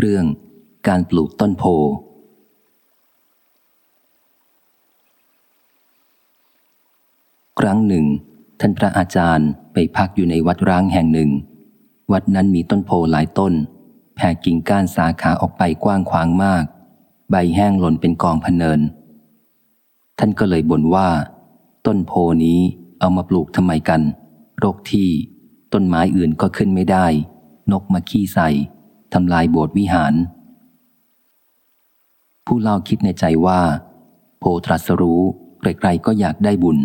เรื่องการปลูกต้นโพ ครั้งหนึ่ง ท่านพระอาจารย์ไปพักอยู่ในวัดร้างแห่งหนึ่ง วัดนั้นมีต้นโพหลายต้น แผ่กิ่งก้านสาขาออกไปกว้างขวางมาก ใบแห้งหล่นเป็นกองพเนิน ท่านก็เลยบ่นว่า ต้นโพนี้เอามาปลูกทำไมกัน โรคที่ ต้นไม้อื่นก็ขึ้นไม่ได้ นกมาขี้ใส่ ทำลายโบสถ์วิหาร ผู้เล่าคิดในใจว่า โพตรัสรู้ใครๆก็อยากได้บุญ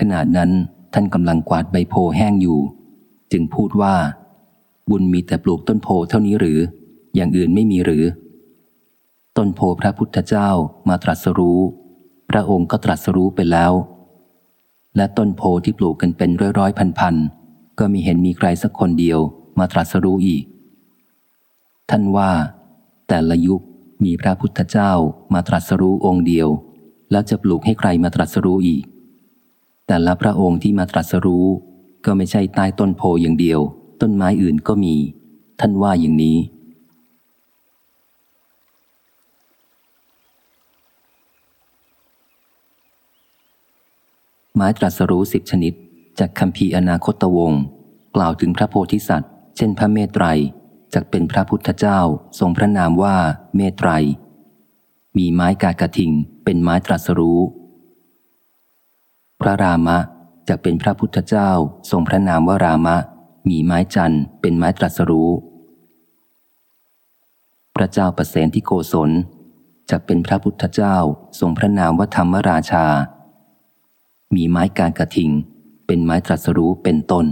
ขณะนั้นท่านกำลังกวาดใบโพแห้งอยู่ จึงพูดว่า บุญมีแต่ปลูกต้นโพเท่านี้หรือ อย่างอื่นไม่มีหรือ ต้นโพพระพุทธเจ้ามาตรัสรู้ พระองค์ก็ตรัสรู้ไปแล้ว และต้นโพที่ปลูกกันเป็นร้อยร้อยพันพันก็มีเห็นมีใครสักคนเดียว มาตรัสรู้อีก ท่านว่า แต่ละยุคมีพระพุทธเจ้ามาตรัสรู้องค์เดียว แล้วจะปลูกให้ใครมาตรัสรู้อีก แต่ละพระองค์ที่มาตรัสรู้ก็ไม่ใช่ใต้ต้นโพอย่างเดียว ต้นไม้อื่นก็มี ท่านว่าอย่างนี้ ไม้ตรัสรู้สิบชนิด จากคำพีอนาคตวงศ์กล่าวถึงพระโพธิสัตว์ เช่นพระเมตไตรจักเป็นพระพุทธเจ้าทรงพระนามว่าเมตไตร มีไม้กากระทิงเป็นไม้ตรัสรู้ พระรามะจะเป็นพระพุทธเจ้าทรงพระนามว่ารามะ มีไม้จันเป็นไม้ตรัสรู้ พระเจ้าประเสนที่โกศลจะเป็นพระพุทธเจ้าทรงพระนามว่าธรรมราชา มีไม้การกระทิงเป็นไม้ตรัสรู้เป็นต้น